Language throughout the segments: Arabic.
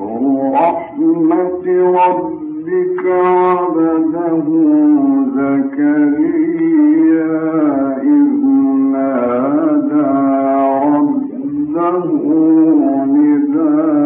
رحمة ربك عبده نادى ربه نداء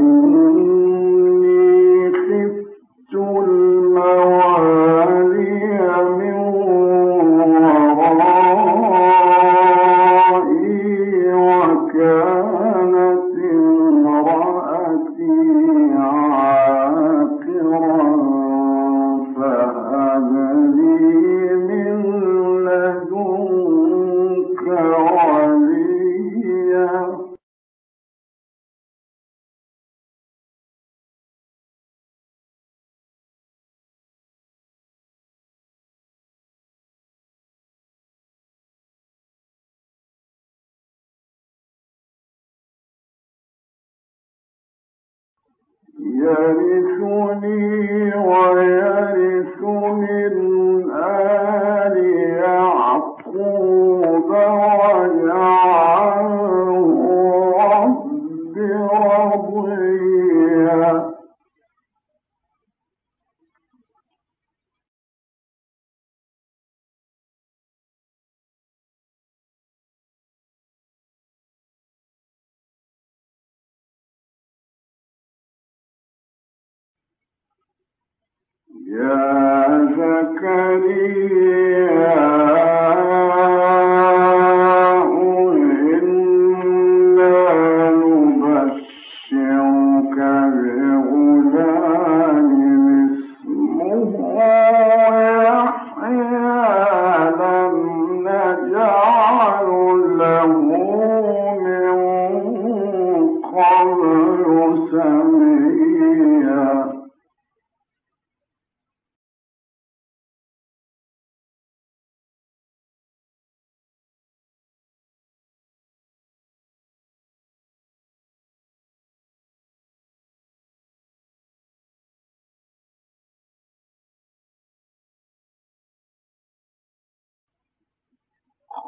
يَعْلَمُونَ ويعقوب ويعقوب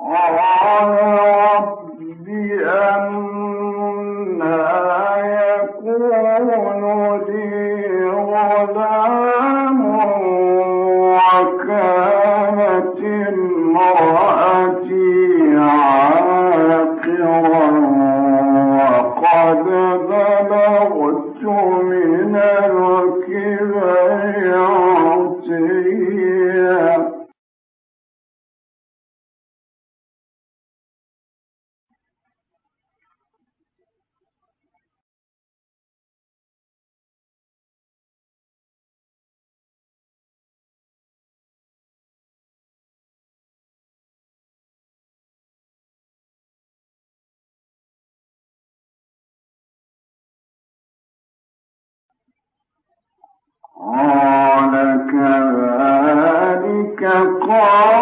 الله فقال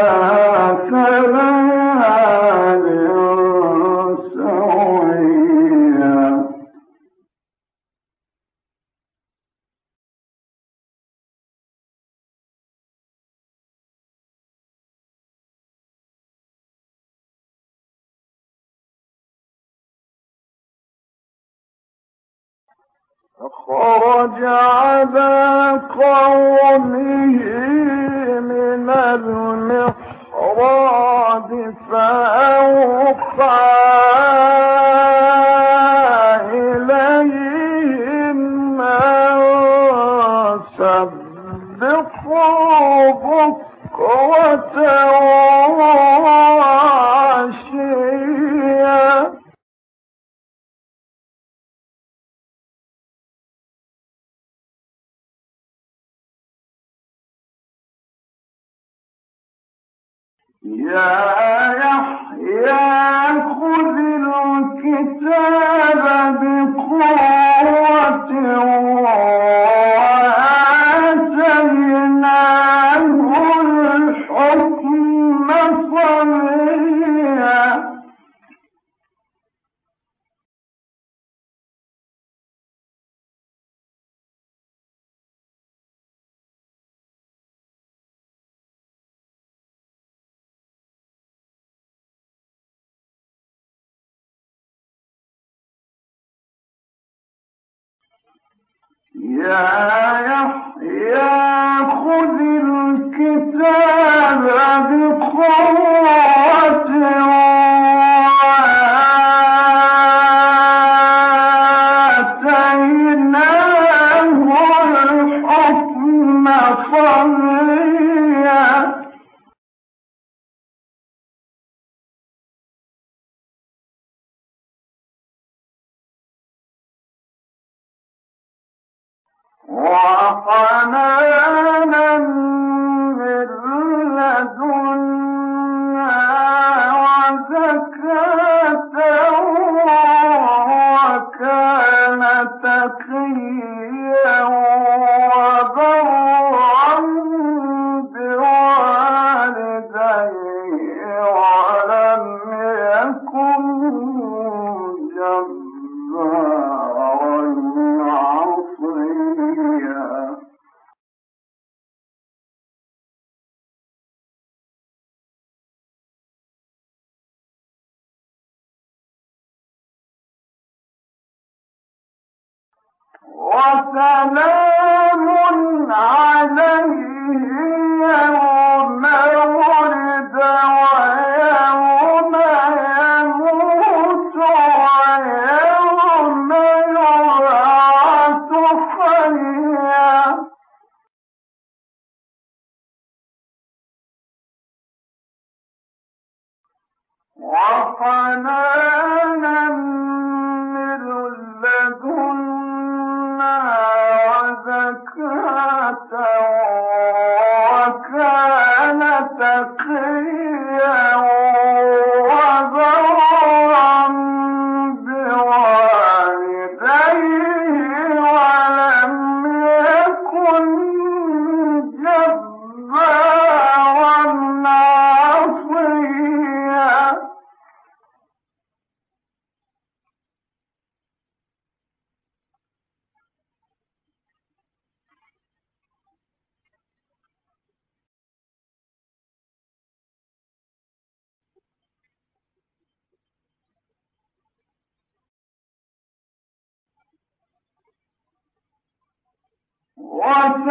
الكتاب بقوة وسلام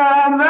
ما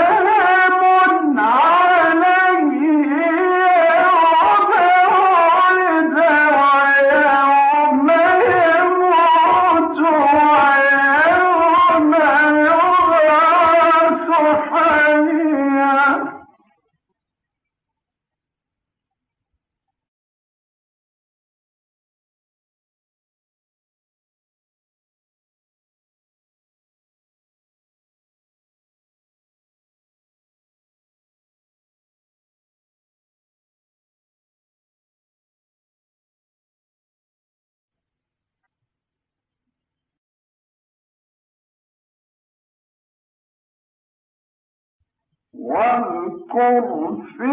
واذكر في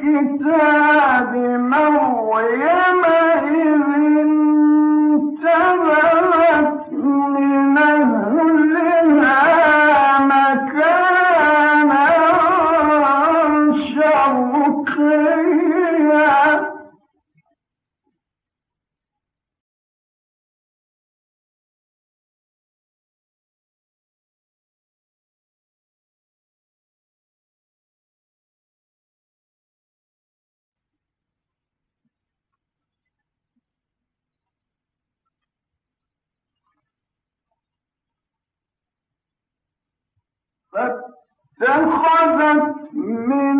الكتاب مريم إذ فاتخذت من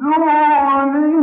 دونهم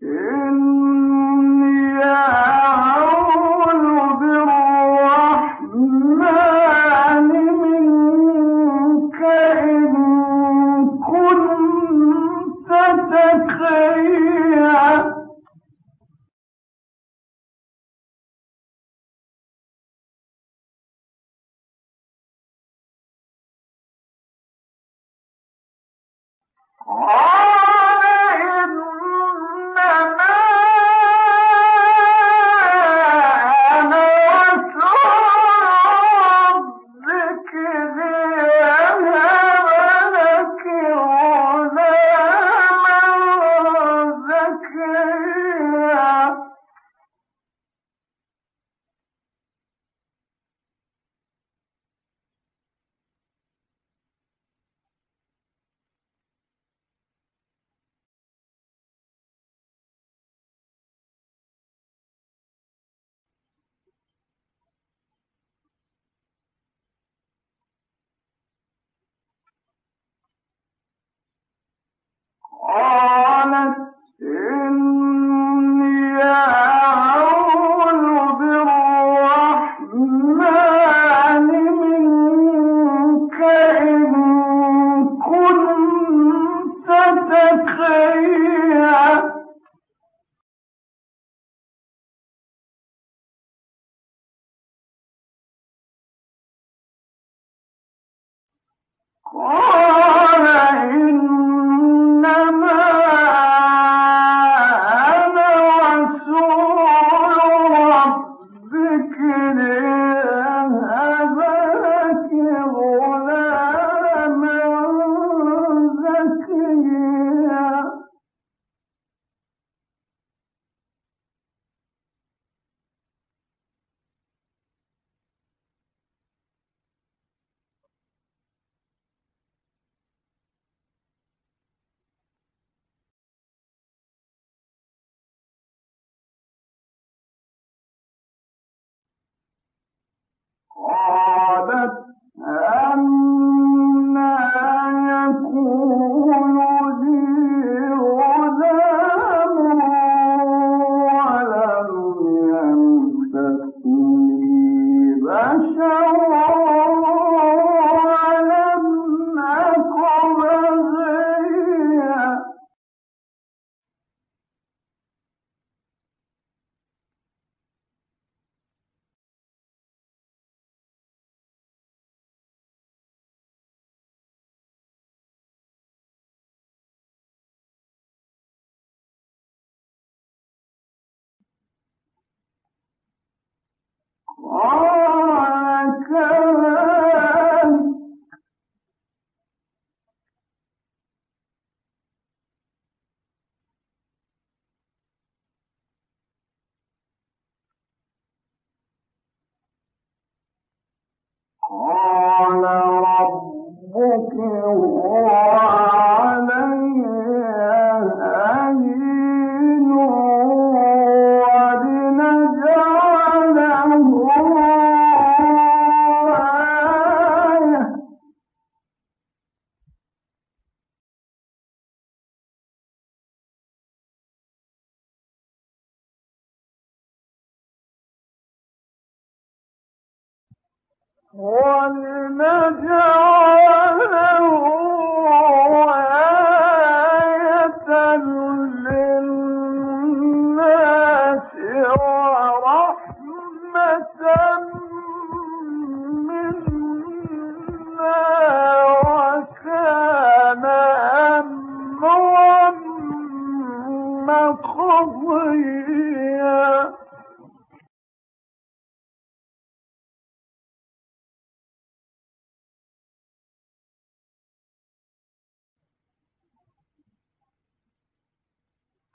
And.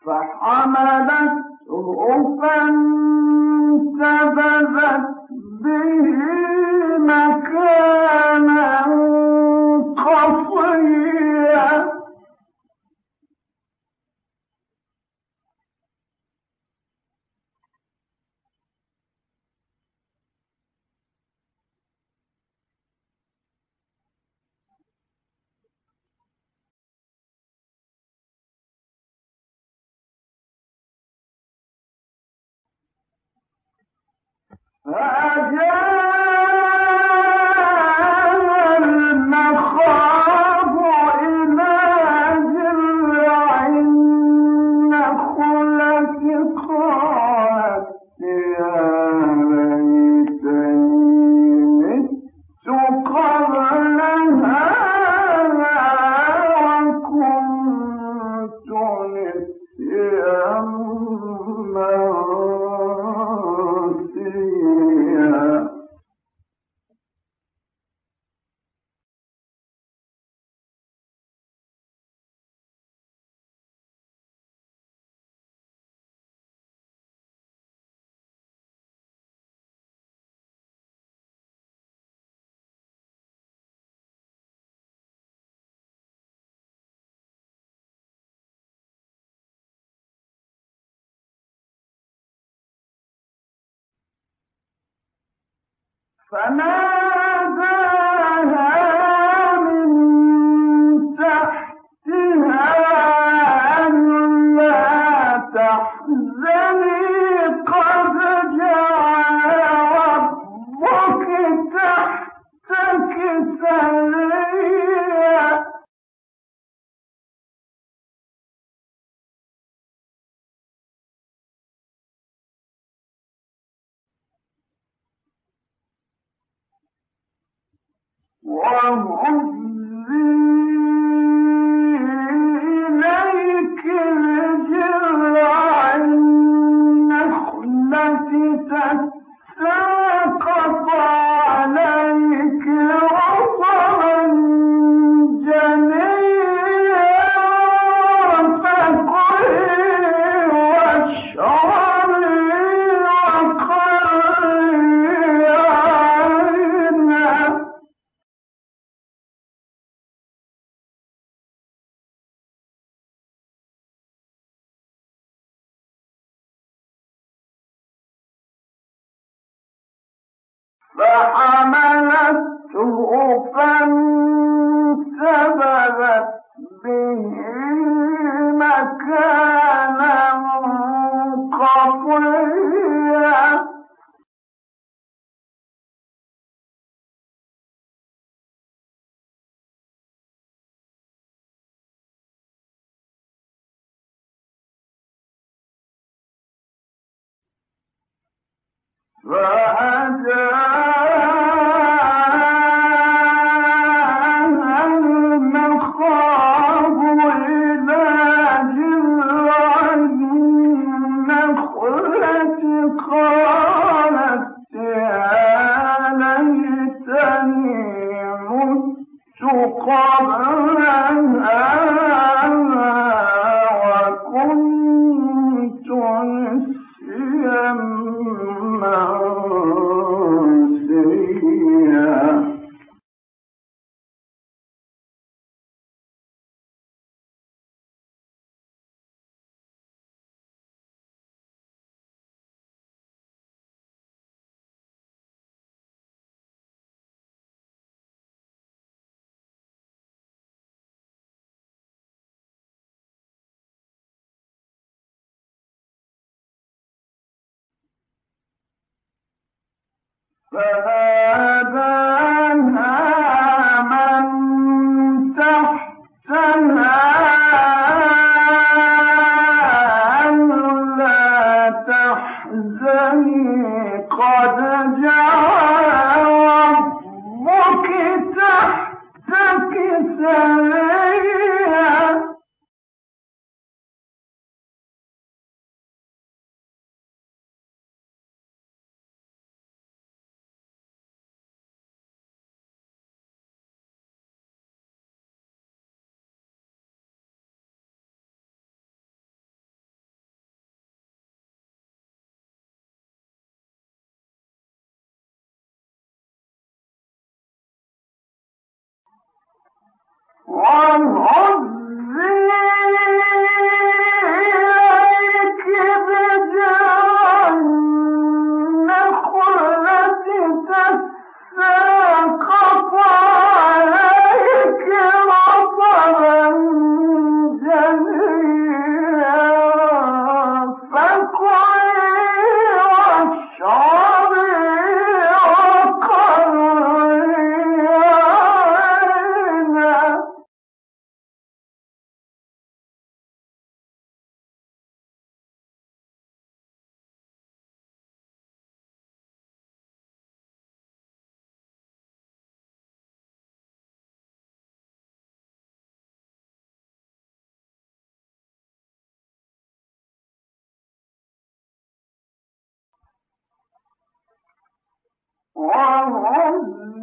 فحملته فانتبذت به مكانا فناداها فهذا فحملته فانتبذت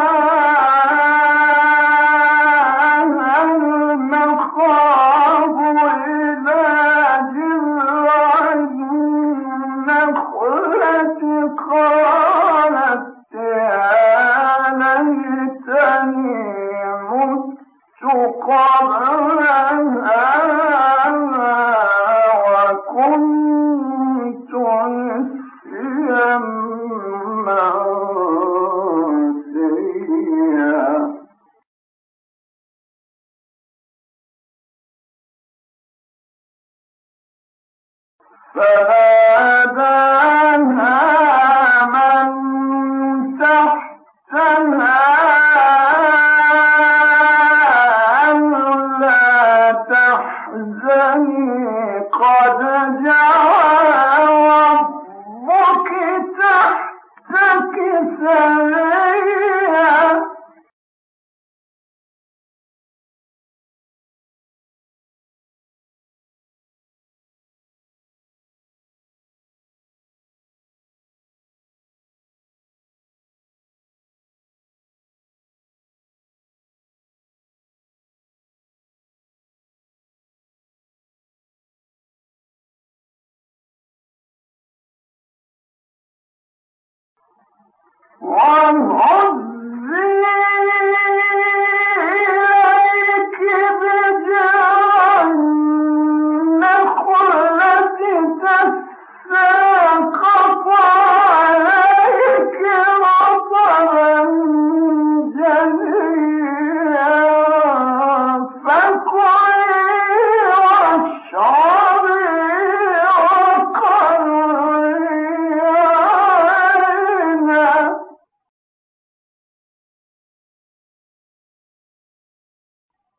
مكانا arms on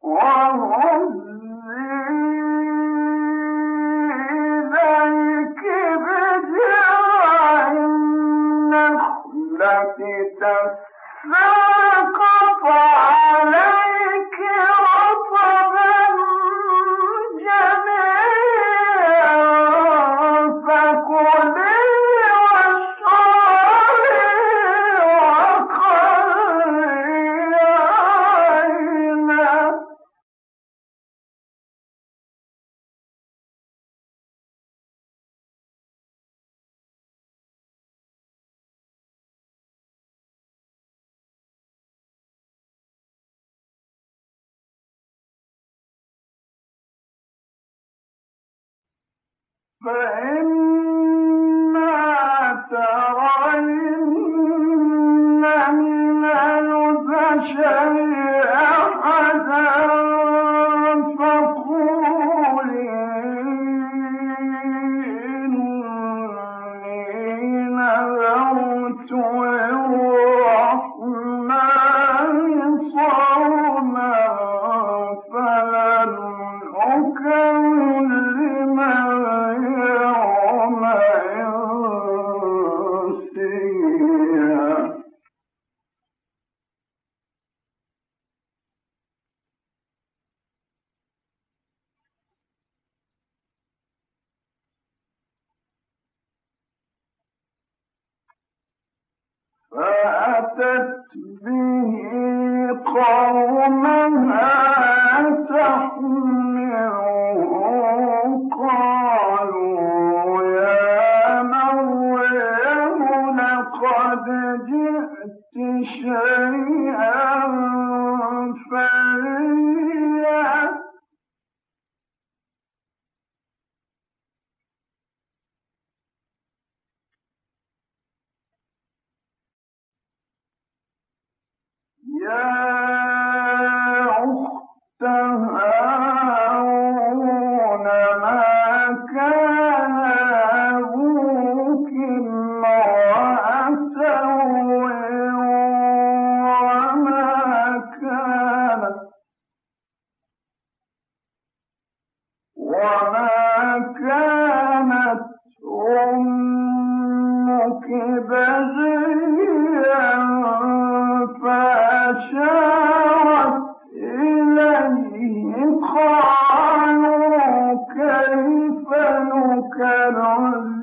فإما به قومها قالوا وجعلني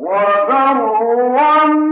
وبرا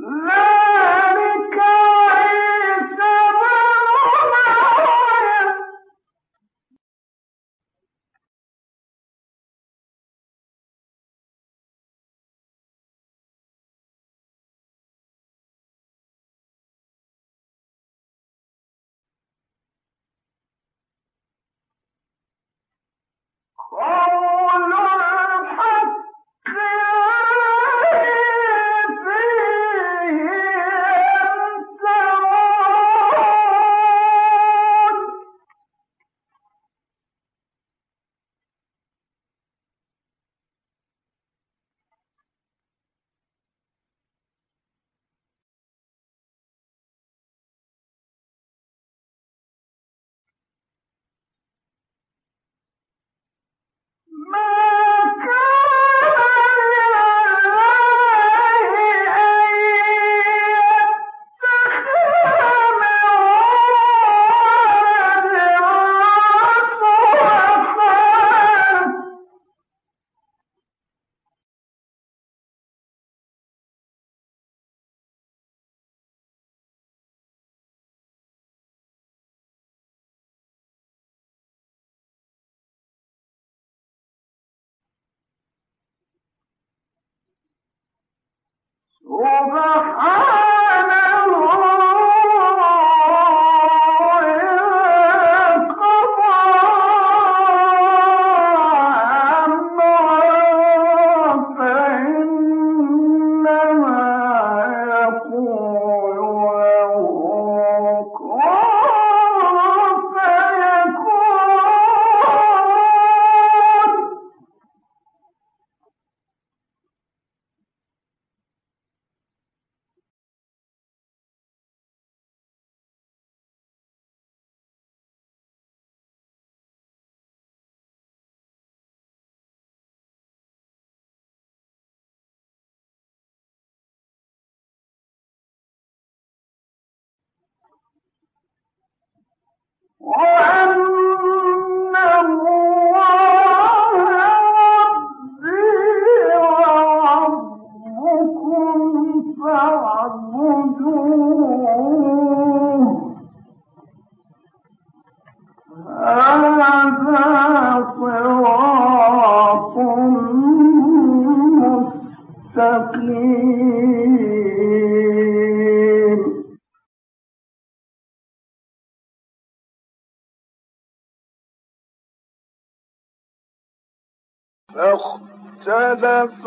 No! Oh, فاختلف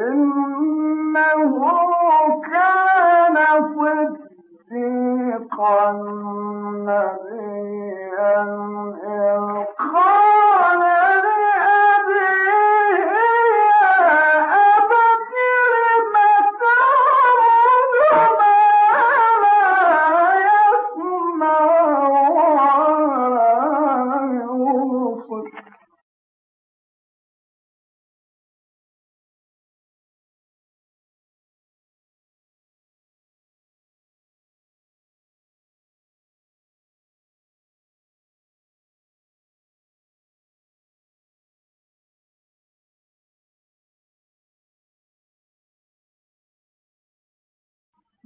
إنه